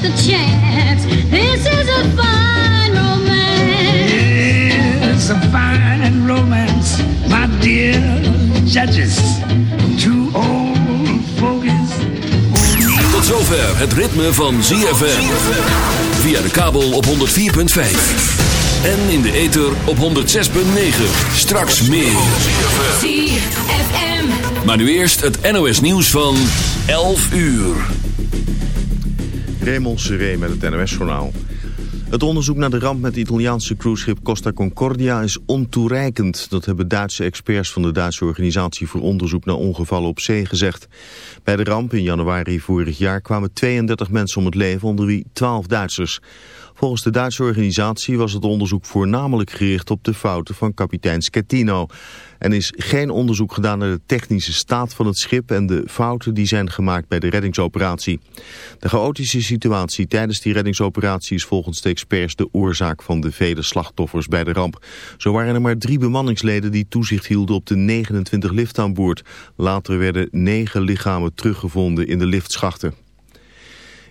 the chance. This is a fine romance. It's a fine romance, my dear judges. Two old fogies. Tot zover het ritme van ZFM. Via de kabel op 104.5. En in de ether op 106.9. Straks meer. ZFM. Maar nu eerst het NOS nieuws van 11 uur. Raymond Seré met het NOS-journaal. Het onderzoek naar de ramp met het Italiaanse cruiseschip Costa Concordia is ontoereikend. Dat hebben Duitse experts van de Duitse Organisatie voor Onderzoek naar Ongevallen op Zee gezegd. Bij de ramp in januari vorig jaar kwamen 32 mensen om het leven, onder wie 12 Duitsers. Volgens de Duitse organisatie was het onderzoek voornamelijk gericht op de fouten van kapitein Schettino. En is geen onderzoek gedaan naar de technische staat van het schip en de fouten die zijn gemaakt bij de reddingsoperatie. De chaotische situatie tijdens die reddingsoperatie is volgens de experts de oorzaak van de vele slachtoffers bij de ramp. Zo waren er maar drie bemanningsleden die toezicht hielden op de 29 lift aan boord. Later werden negen lichamen teruggevonden in de liftschachten.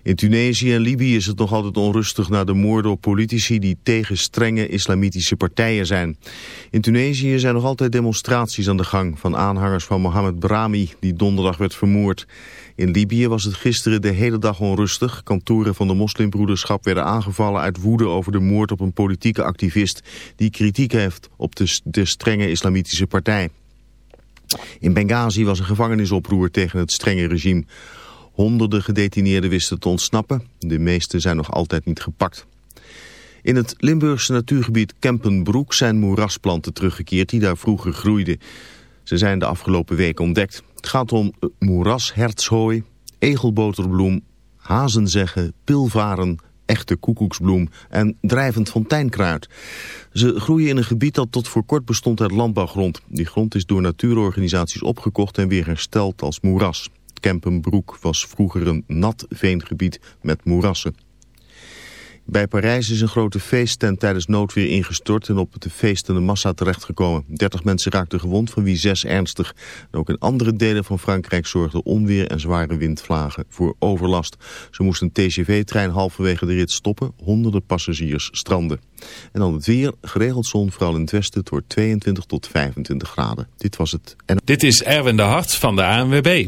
In Tunesië en Libië is het nog altijd onrustig na de moorden op politici die tegen strenge islamitische partijen zijn. In Tunesië zijn nog altijd demonstraties aan de gang van aanhangers van Mohamed Brahmi die donderdag werd vermoord. In Libië was het gisteren de hele dag onrustig. Kantoren van de moslimbroederschap werden aangevallen uit woede over de moord op een politieke activist die kritiek heeft op de, de strenge islamitische partij. In Benghazi was een gevangenisoproer tegen het strenge regime. Honderden gedetineerden wisten te ontsnappen. De meeste zijn nog altijd niet gepakt. In het Limburgse natuurgebied Kempenbroek zijn moerasplanten teruggekeerd die daar vroeger groeiden. Ze zijn de afgelopen week ontdekt. Het gaat om moerashertshooi, egelboterbloem, hazenzeggen, pilvaren, echte koekoeksbloem en drijvend fonteinkruid. Ze groeien in een gebied dat tot voor kort bestond uit landbouwgrond. Die grond is door natuurorganisaties opgekocht en weer hersteld als moeras. Kempenbroek was vroeger een nat veengebied met moerassen. Bij Parijs is een grote feesttent tijdens noodweer ingestort en op de feestende massa terechtgekomen. 30 mensen raakten gewond, van wie zes ernstig. Ook in andere delen van Frankrijk zorgden onweer en zware windvlagen voor overlast. Zo moest een TGV-trein halverwege de rit stoppen, honderden passagiers stranden. En dan het weer, geregeld zon, vooral in het westen, wordt 22 tot 25 graden. Dit was het. Dit is Erwin de Hart van de ANWB.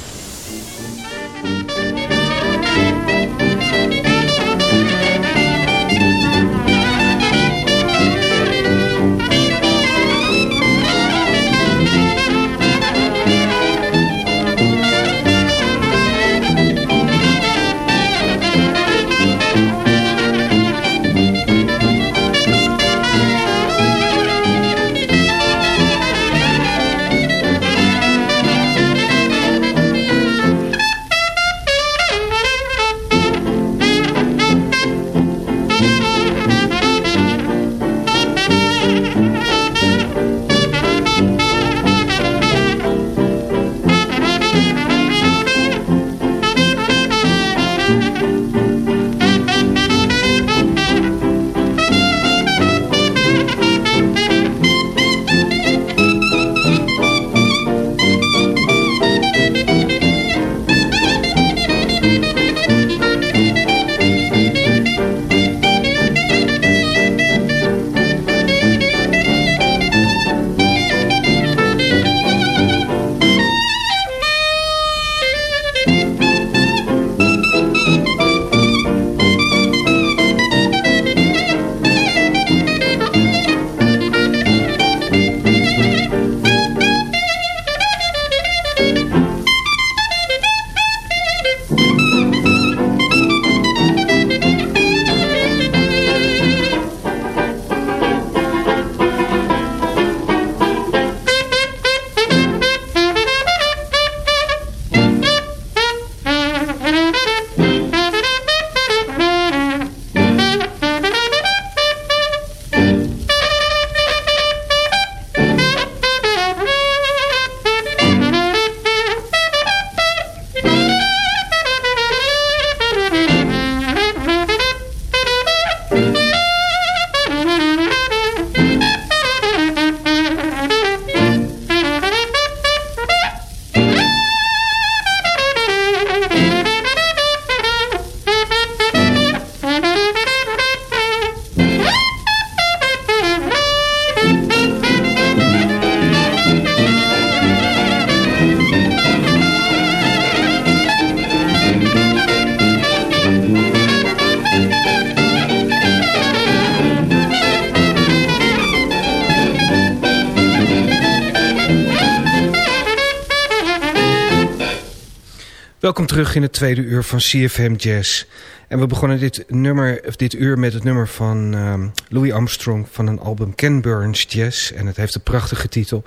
Terug in het tweede uur van CFM Jazz. En we begonnen dit, nummer, of dit uur met het nummer van ehm, Louis Armstrong... van een album Ken Burns Jazz. En het heeft de prachtige titel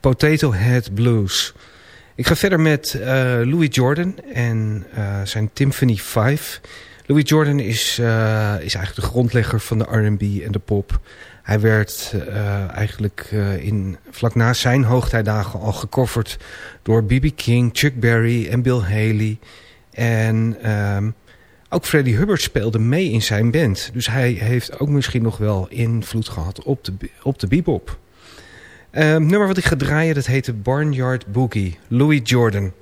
Potato Head Blues. Ik ga verder met eh, Louis Jordan en eh, zijn Symphony 5. Louis Jordan is, eh, is eigenlijk de grondlegger van de R&B en de pop... Hij werd uh, eigenlijk uh, in, vlak na zijn hoogtijdagen al gecoverd door B.B. King, Chuck Berry en Bill Haley. En um, ook Freddie Hubbard speelde mee in zijn band. Dus hij heeft ook misschien nog wel invloed gehad op de, op de bebop. Um, nummer wat ik ga draaien, dat heet de Barnyard Boogie. Louis Jordan.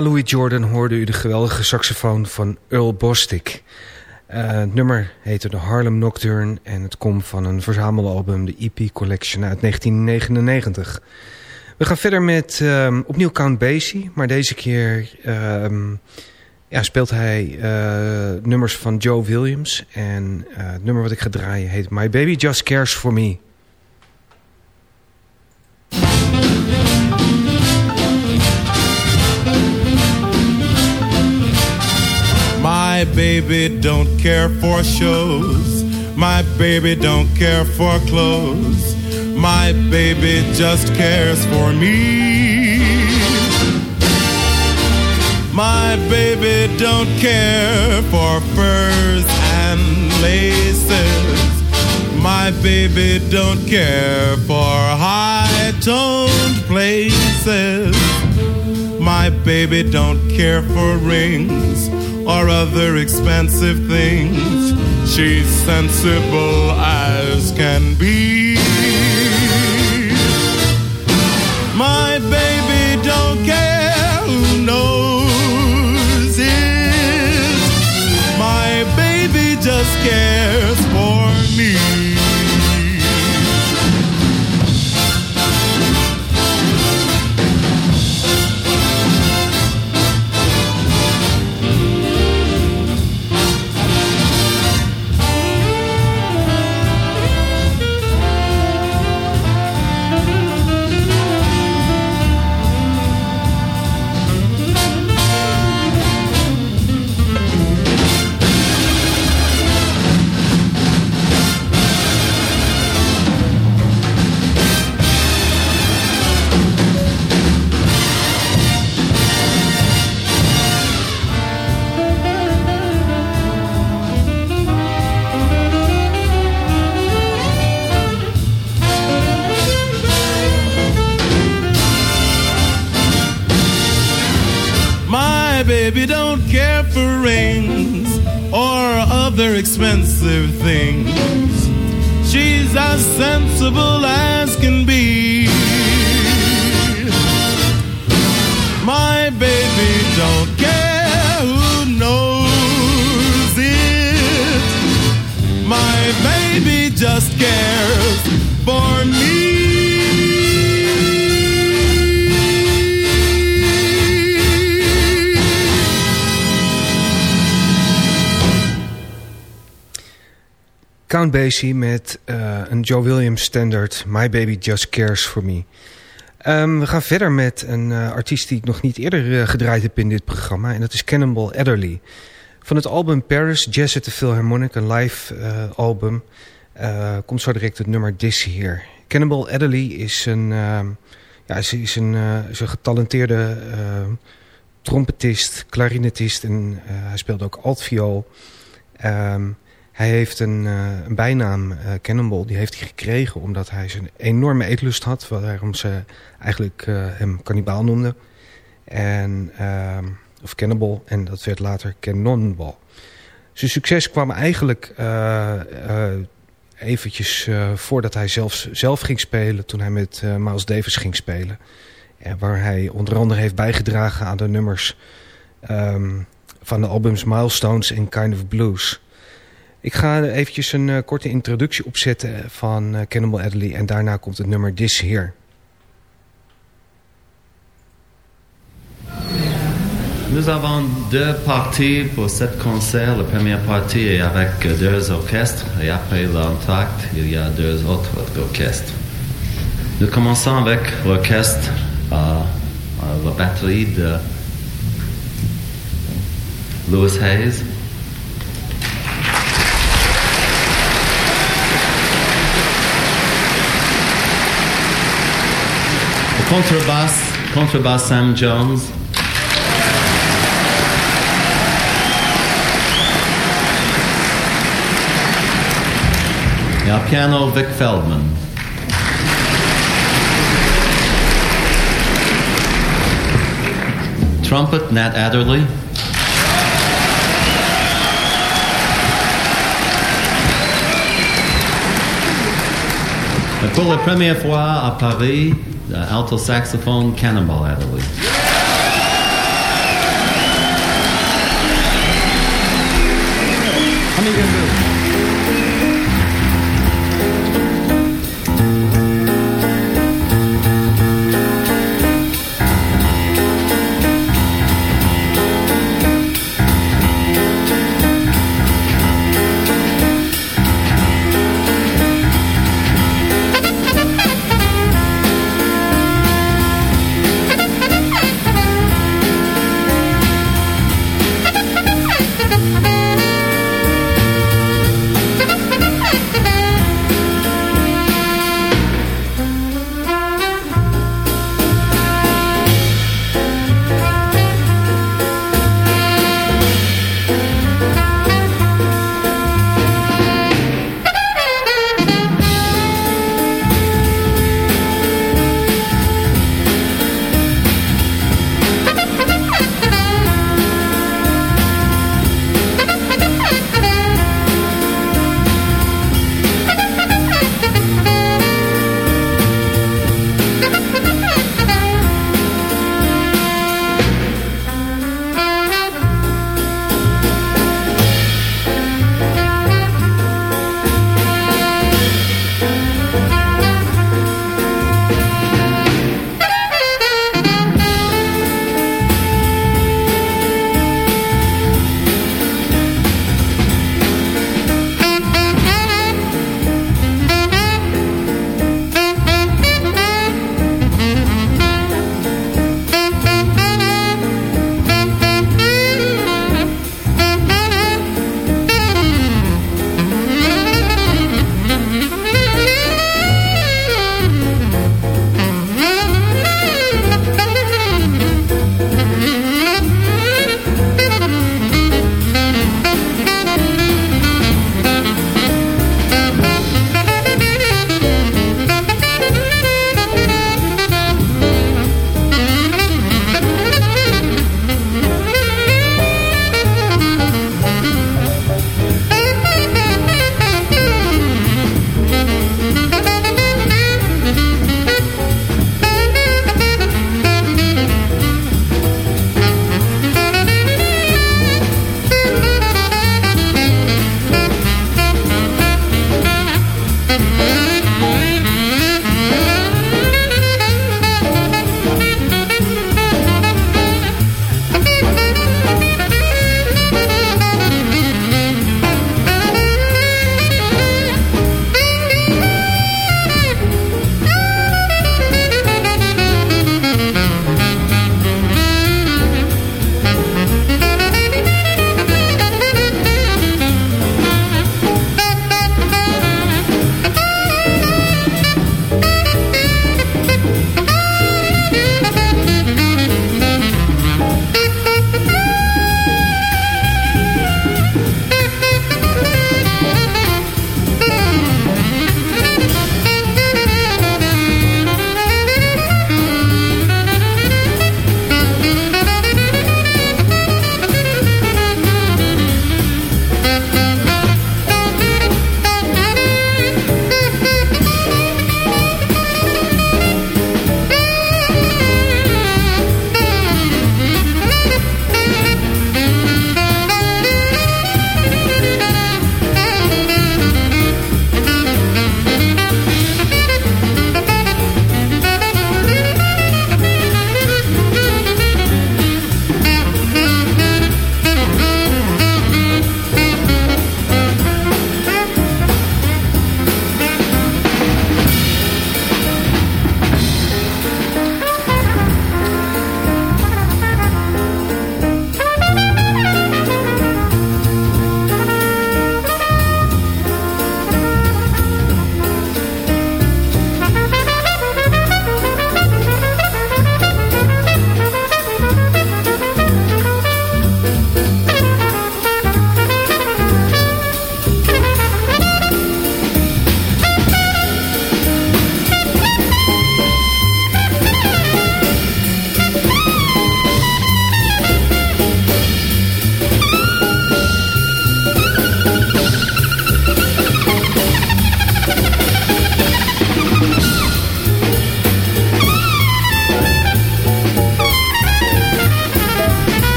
Louis Jordan hoorde u de geweldige saxofoon van Earl Bostic. Eh, het nummer heette de Harlem Nocturne en het komt van een verzamelalbum, de EP Collection uit 1999. We gaan verder met ehm, opnieuw Count Basie, maar deze keer ehm, ja, speelt hij eh, nummers van Joe Williams. En eh, het nummer wat ik ga draaien heet My Baby Just Cares For Me. My baby don't care for shows. My baby don't care for clothes. My baby just cares for me. My baby don't care for furs and laces. My baby don't care for high-toned places. My baby don't care for rings or other expensive things. She's sensible as can be. Expensive things. She's as sensible as can be. My baby don't care who knows it. My baby just cares for me. Count Basie met eh, een Joe Williams standard My Baby Just Cares For Me. Ehm, we gaan verder met een eh, artiest die ik nog niet eerder eh, gedraaid heb in dit programma. En dat is Cannonball Adderley. Van het album Paris, Jazz at the Philharmonic, een live album... komt zo direct het nummer This Here. Cannonball Adderley is een, ehm, ja, ze is een, is getalenteerde ehm, trompetist, klarinetist... en hij speelt ook altviool... Um, hij heeft een, uh, een bijnaam, uh, Cannonball, die heeft hij gekregen omdat hij zijn enorme eetlust had. Waarom ze eigenlijk uh, hem kannibaal noemden. En, ehm, of Cannonball, en dat werd later Cannonball. Zijn succes kwam eigenlijk eventjes voordat hij zelfs, zelf ging spelen, toen hij met Miles Davis ging spelen. waar hij onder andere heeft bijgedragen aan de nummers um, van de albums Milestones en Kind of Blues... Ik ga eventjes een uh, korte introductie opzetten van uh, Cannibal Adderley en daarna komt het nummer This Here. Nous avons deux parties pour cet concert. La première partie est avec deux orchestres et après l'entracte, il y a deux autres orchestres. Nous commençons avec l'orchestre, euh, la batterie de Louis Hayes. Contrabass, contrabass Sam Jones. Et piano Vic Feldman. Trumpet Nat Adderley. Pour la première fois à Paris, uh, alto saxophone, Cannonball Adderley.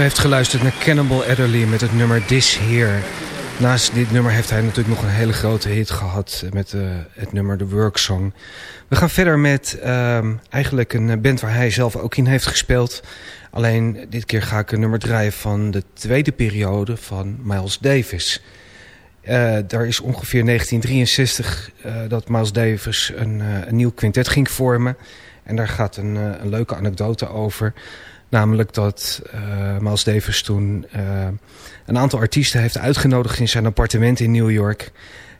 Heeft geluisterd naar Cannibal Adderley met het nummer This Here. Naast dit nummer heeft hij natuurlijk nog een hele grote hit gehad met eh, het nummer The Work Song. We gaan verder met ehm, eigenlijk een band waar hij zelf ook in heeft gespeeld. Alleen dit keer ga ik een nummer draaien van de tweede periode van Miles Davis. Eh daar is ongeveer 1963 eh, dat Miles Davis een, een nieuw quintet ging vormen. En daar gaat een leuke anekdote over. Namelijk dat eh Miles Davis toen eh, een aantal artiesten heeft uitgenodigd in zijn appartement in New York.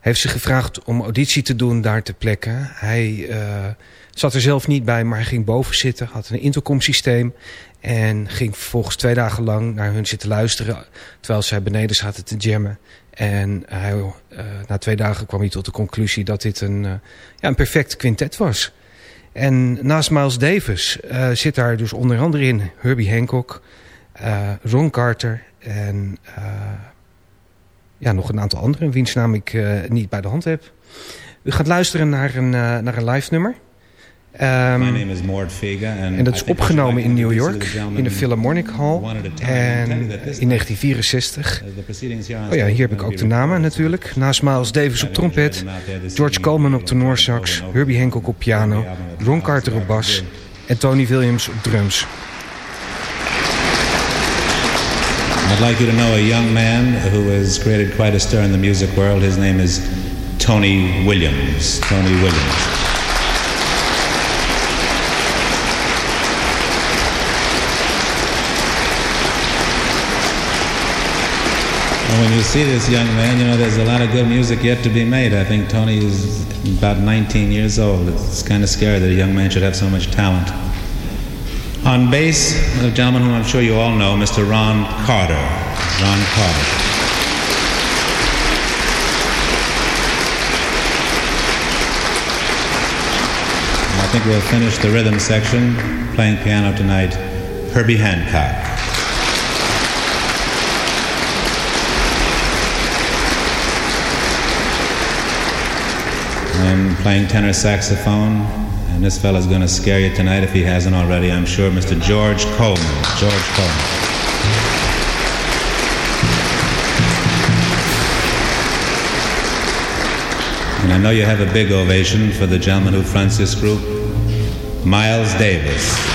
Heeft ze gevraagd om auditie te doen daar te plekken. Hij eh, zat er zelf niet bij, maar hij ging boven zitten, had een intercomsysteem. En ging vervolgens twee dagen lang naar hun zitten luisteren, terwijl zij beneden zaten te jammen. En hij, na twee dagen kwam hij tot de conclusie dat dit een, ja, een perfect quintet was. En naast Miles Davis eh, zit daar dus onder andere in Herbie Hancock, eh, Ron Carter en eh, ja, nog een aantal anderen, wiens naam ik niet bij de hand heb. U gaat luisteren naar een, naar een live nummer. And en dat is opgenomen in New York, in de Philharmonic Hall. En in 1964. the proceedings here on Oh ja, hier heb ik ook de namen natuurlijk. Naast Miles Davis op trompet, George Coleman op tenorsax, Herbie Hancock op piano, Ron Carter op bas en Tony Williams op drums. I'd like you to know a young man who has created quite a stir in the music world. His name is Tony Williams. Tony Williams. You see this young man, you know there's a lot of good music yet to be made. I think Tony is about 19 years old. It's kind of scary that a young man should have so much talent. On bass, a gentleman whom I'm sure you all know, Mr. Ron Carter. Ron Carter. I think we'll finish the rhythm section playing piano tonight, Herbie Hancock. And playing tenor saxophone, and this fella's gonna scare you tonight if he hasn't already, I'm sure, Mr. George Coleman. George Coleman. And I know you have a big ovation for the gentleman who fronts this group, Miles Davis.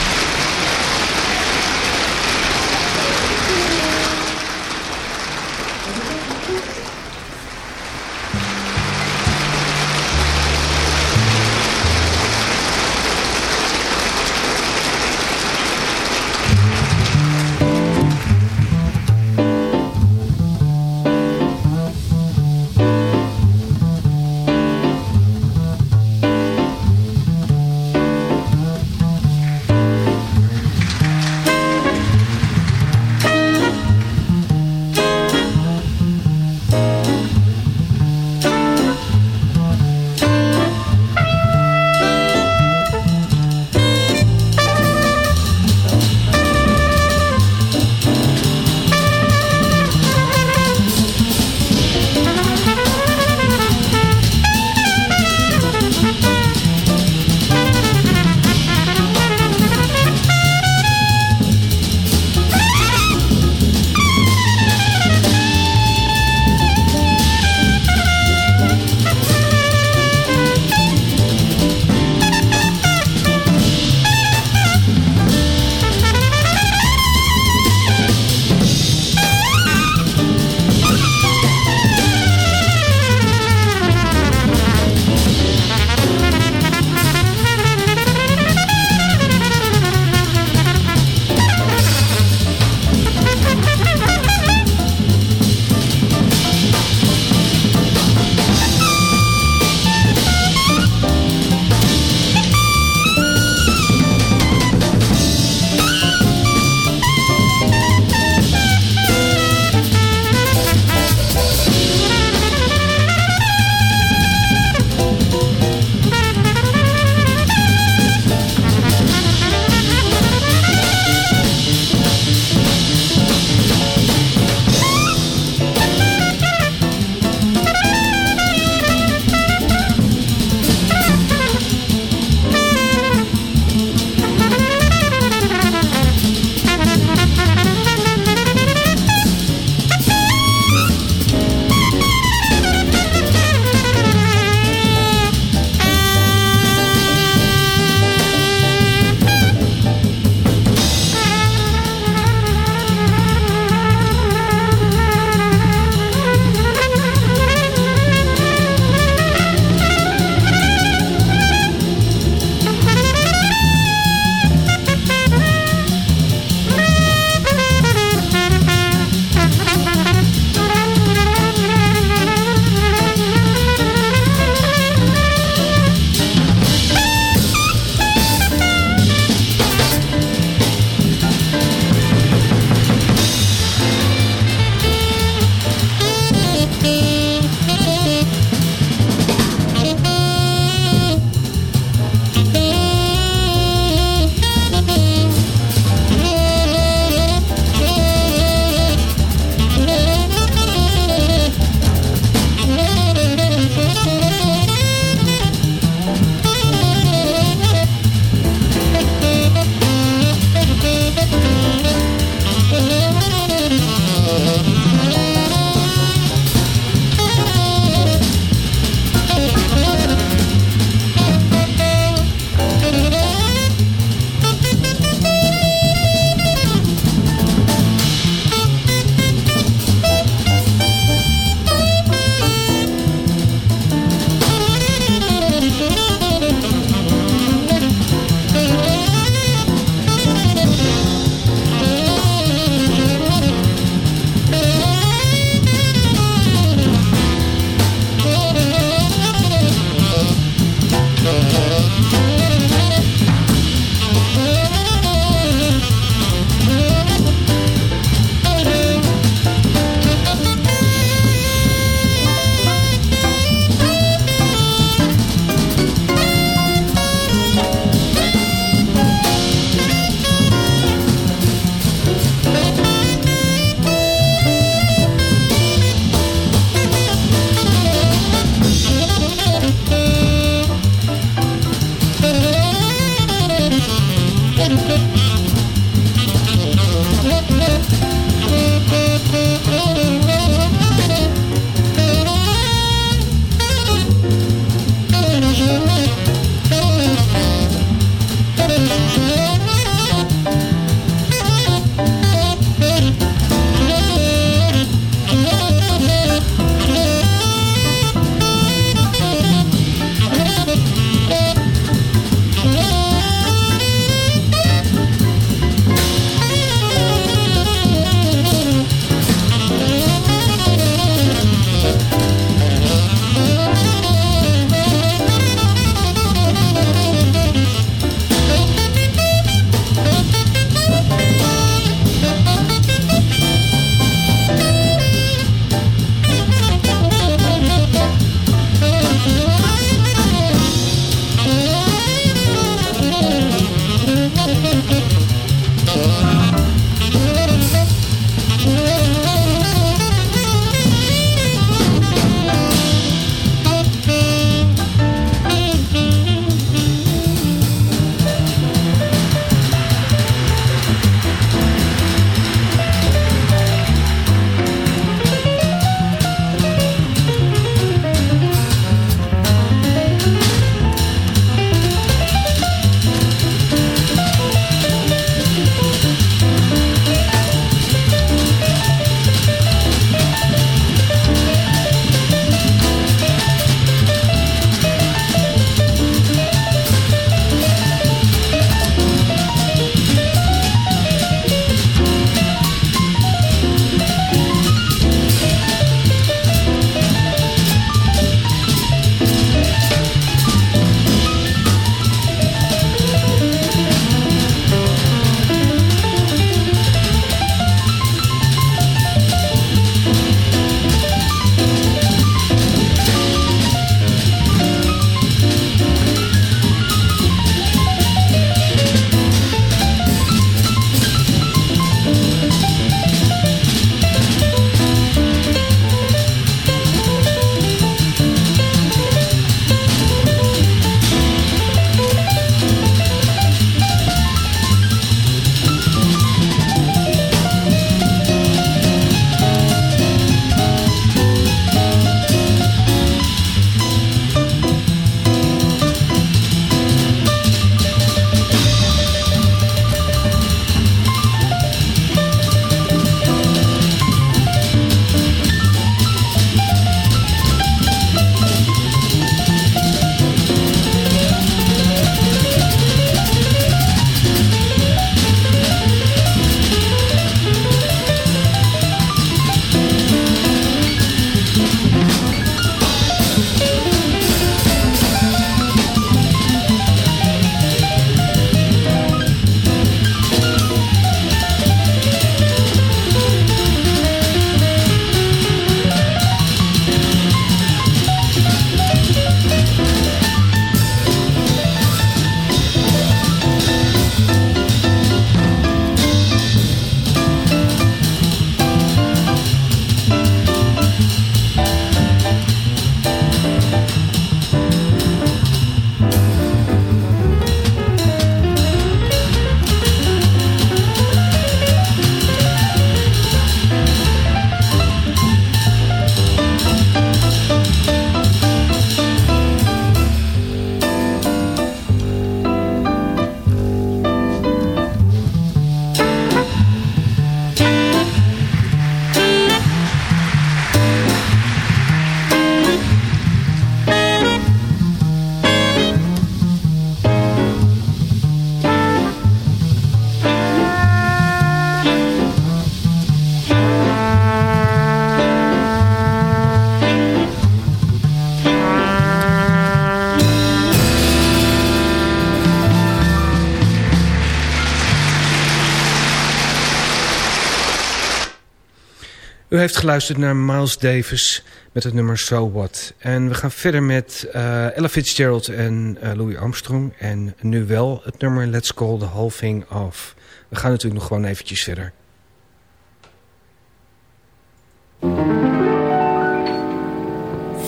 Heeft geluisterd naar Miles Davis met het nummer So What. En we gaan verder met uh, Ella Fitzgerald en uh, Louis Armstrong. En nu wel het nummer Let's Call the Whole Thing Off. We gaan natuurlijk nog gewoon eventjes verder.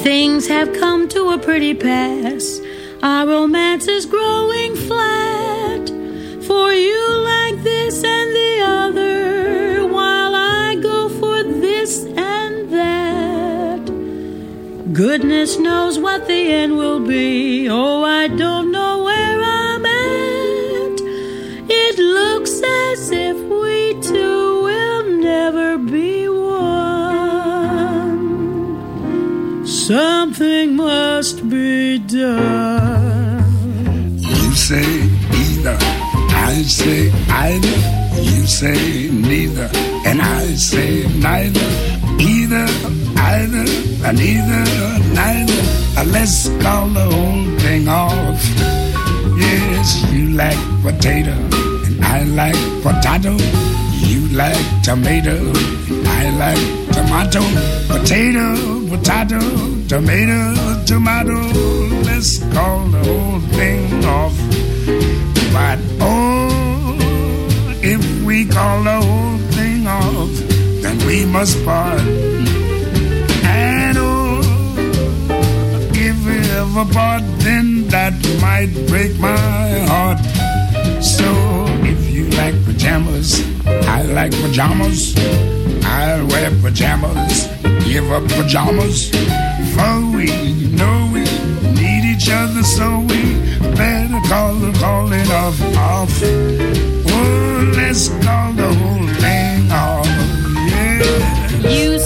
Things have come to a pretty pass. Our romance is growing flat. For you like this and the other, Goodness knows what the end will be. Oh, I don't know where I'm at. It looks as if we two will never be one. Something must be done. You say either, I say either. You say neither, and I say neither. Either, either, and either, Let's call the whole thing off. Yes, you like potato, and I like potato. You like tomato, and I like tomato. Potato, potato, tomato, tomato. Let's call the must part. And oh, if we ever part, then that might break my heart. So if you like pajamas, I like pajamas. I'll wear pajamas, give up pajamas. For we know we need each other, so we better call the calling off off. Oh, let's call You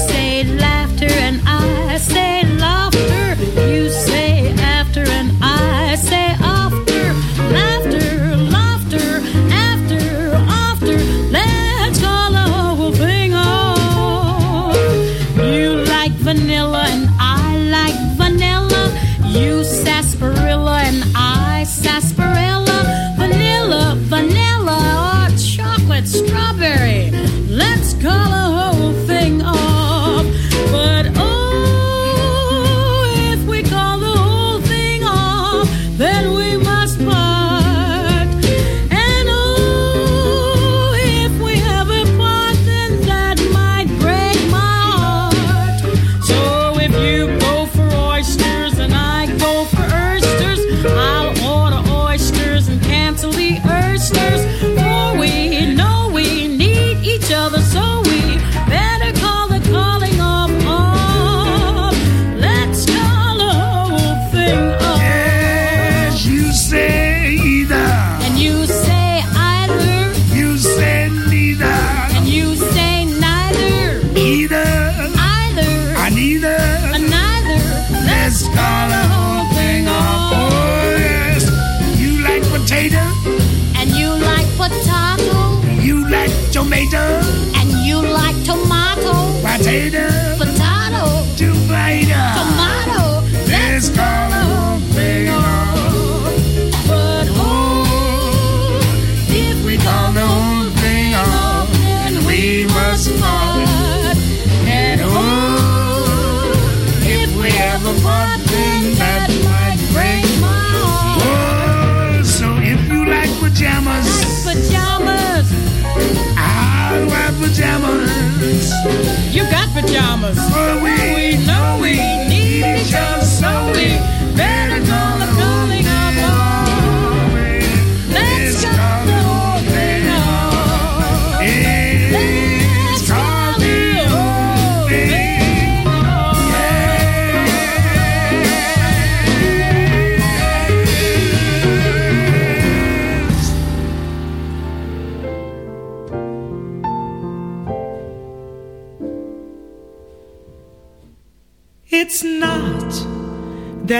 tomato. And you like tomato. Potato. Potato.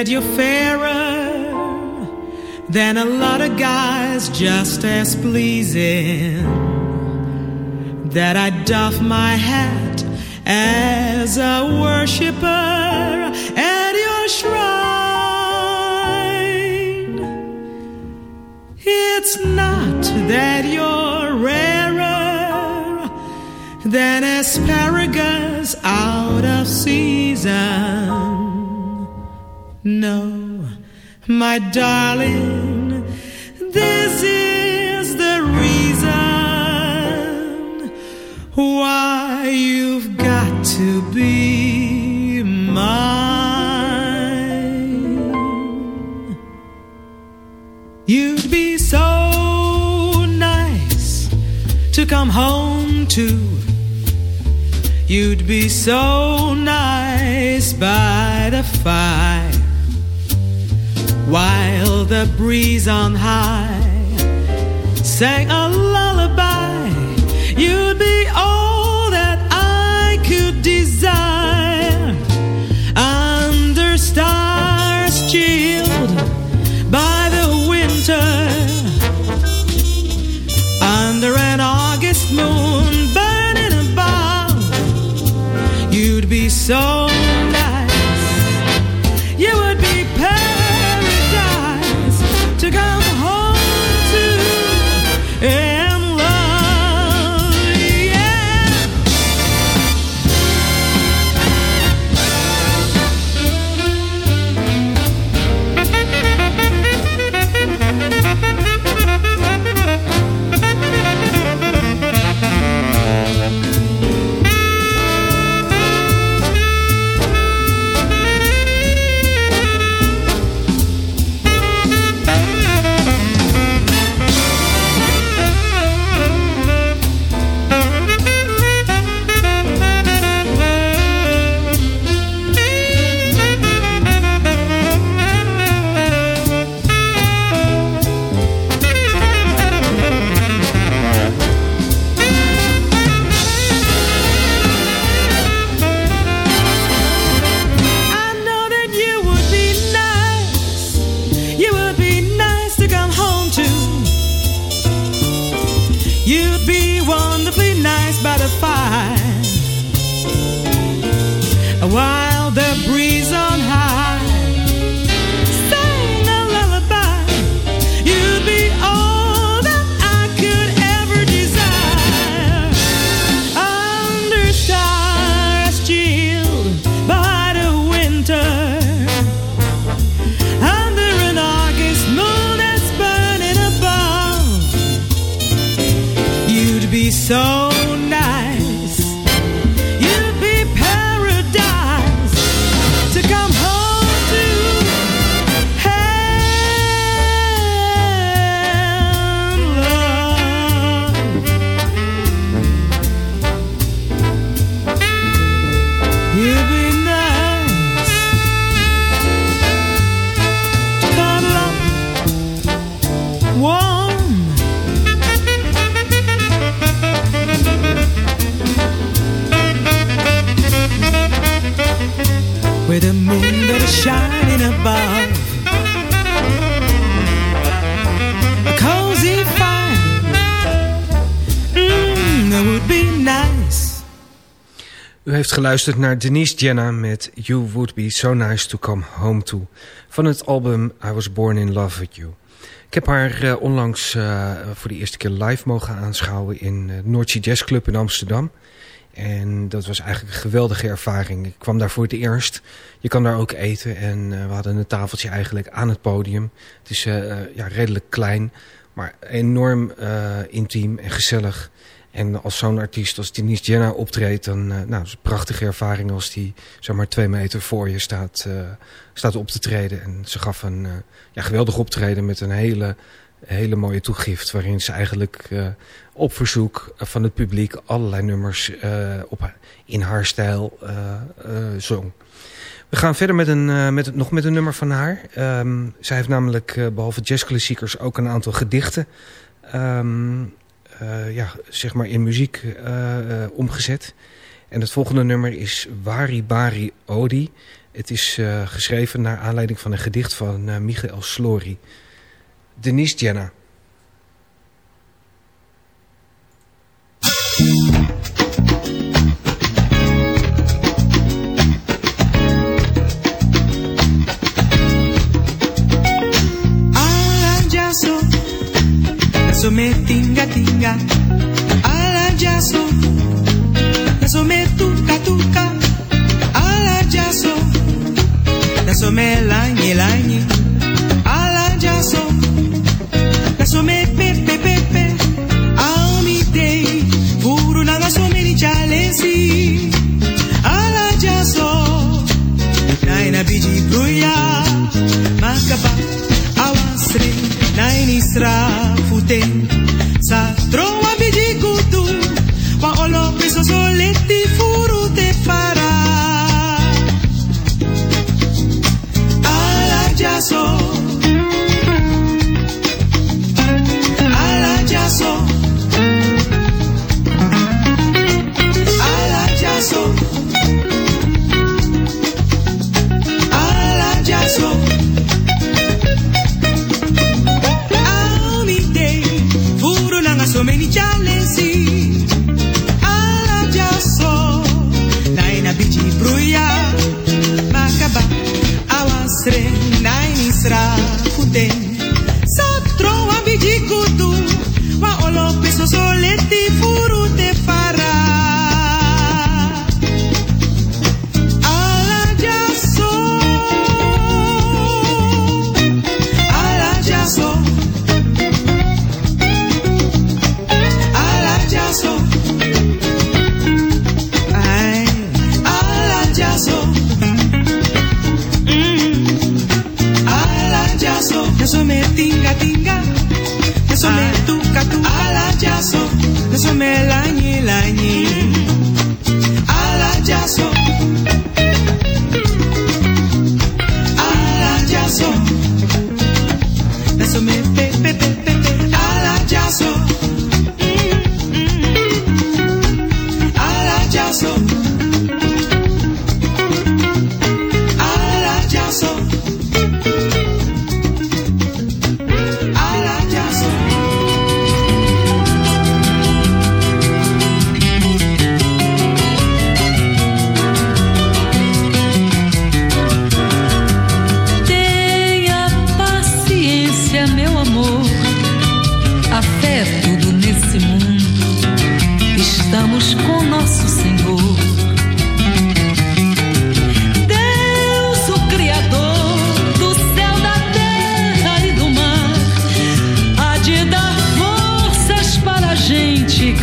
That you're fairer than a lot of guys just as pleasing. That I doff my hat as a worshiper at your shrine. It's not that you're rarer than asparagus out of season. No, my darling, this is the reason why you've got to be mine. You'd be so nice to come home to. You'd be so nice by the fire while the breeze on high sang a lullaby. Geluisterd naar Denise Jenna met You Would Be So Nice To Come Home To... van het album I Was Born In Love With You. Ik heb haar eh, onlangs eh, voor de eerste keer live mogen aanschouwen... in uh, Noordzee Jazz Club in Amsterdam. En dat was eigenlijk een geweldige ervaring. Ik kwam daar voor het eerst. Je kan daar ook eten en eh, we hadden een tafeltje eigenlijk aan het podium. Het is eh, eh, ja, redelijk klein, maar enorm eh, intiem en gezellig... En als zo'n artiest als Denise Jenna optreedt... dan uh, nou, een prachtige ervaring als die zeg maar, twee meter voor je staat, uh, staat op te treden. En ze gaf een uh, ja, geweldig optreden met een hele, hele mooie toegift... waarin ze eigenlijk op verzoek van het publiek allerlei nummers op, in haar stijl zong. We gaan verder met een, met, nog met een nummer van haar. Um, zij heeft namelijk behalve jazzklassiekers ook een aantal gedichten... Um, ja, zeg maar in muziek uh, uh, omgezet. En het volgende nummer is Wari Bari Odi. Het is geschreven naar aanleiding van een gedicht van Michael Slory. Denise Jenna. tinga tinga. Ala jaso. Jaso me tuka tuka. Ala jaso. Jaso me lanyi lanyi ala jaso. Jaso me pepe. Pepe amite furu na jaso me ni chalesi. Ala jaso. Naina biji gruya makaba awasre naini sra futen sa tro wa bidi kutu wa olo piso soleti furo.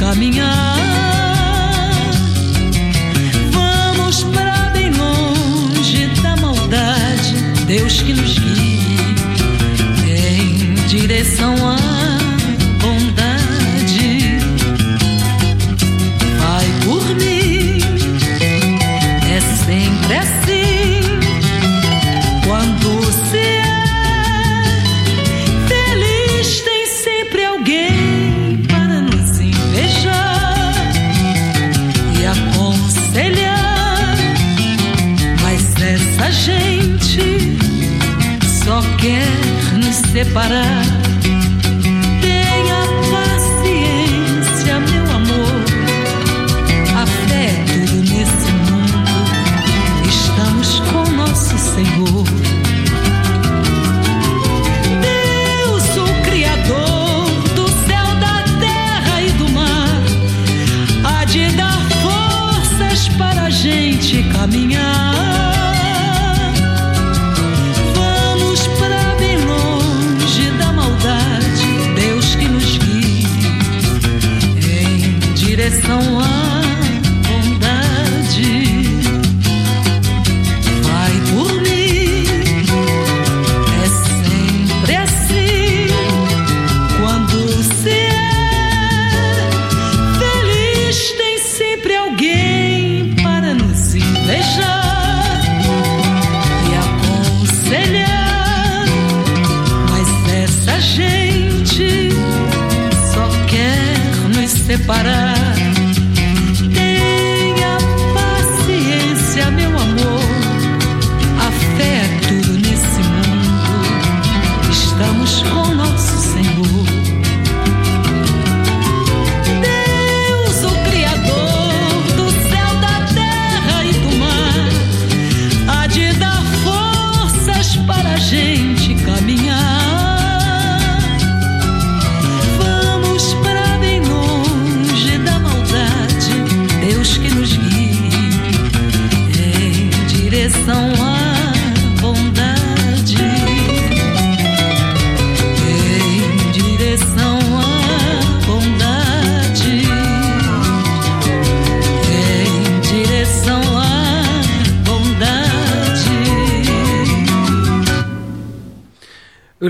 caminhar. Vamos pra bem longe da maldade, Deus que nos guie em direção a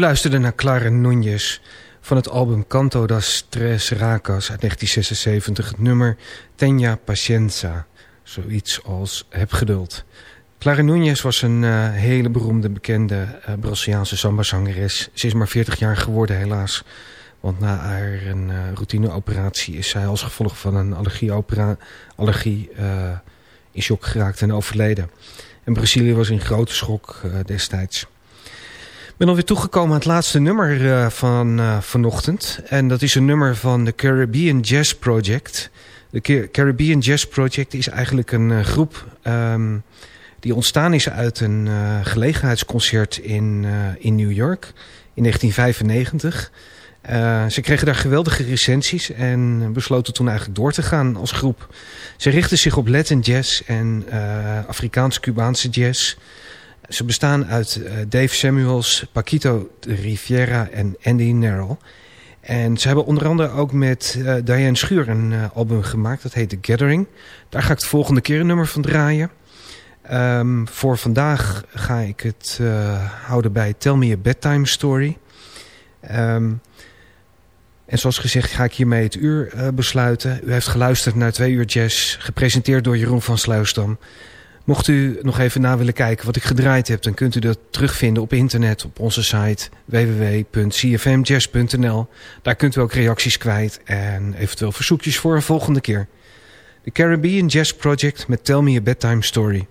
Luisterde naar Clara Núñez van het album Canto das Tres Racas uit 1976. Het nummer Tenya Pacienza. Zoiets als Heb Geduld. Clara Núñez was een uh, hele beroemde, bekende uh, Braziliaanse samba-zangeres. Ze is maar 40 jaar geworden helaas. Want na haar een uh, routineoperatie is zij als gevolg van een allergie in shock geraakt en overleden. En Brazilië was in grote schok destijds. Ben alweer toegekomen aan het laatste nummer uh, van uh, vanochtend. En dat is een nummer van de Caribbean Jazz Project. De Caribbean Jazz Project is eigenlijk een uh, groep um, die ontstaan is uit een gelegenheidsconcert in, in New York in 1995. ze kregen daar geweldige recensies en besloten toen eigenlijk door te gaan als groep. Ze richten zich op Latin jazz en Afrikaans-Cubaanse jazz... Ze bestaan uit uh, Dave Samuels, Paquito Riviera en Andy Nerrell. En ze hebben onder andere ook met uh, Diane Schuur een uh, album gemaakt. Dat heet The Gathering. Daar ga ik de volgende keer een nummer van draaien. Um, voor vandaag ga ik het houden bij Tell Me a Bedtime Story. Um, en zoals gezegd ga ik hiermee het uur besluiten. U heeft geluisterd naar twee uur jazz. Gepresenteerd door Jeroen van Sluisdam. Mocht u nog even na willen kijken wat ik gedraaid heb... dan kunt u dat terugvinden op internet op onze site www.cfmjazz.nl. Daar kunt u ook reacties kwijt en eventueel verzoekjes voor een volgende keer. De Caribbean Jazz Project met Tell Me a Bedtime Story...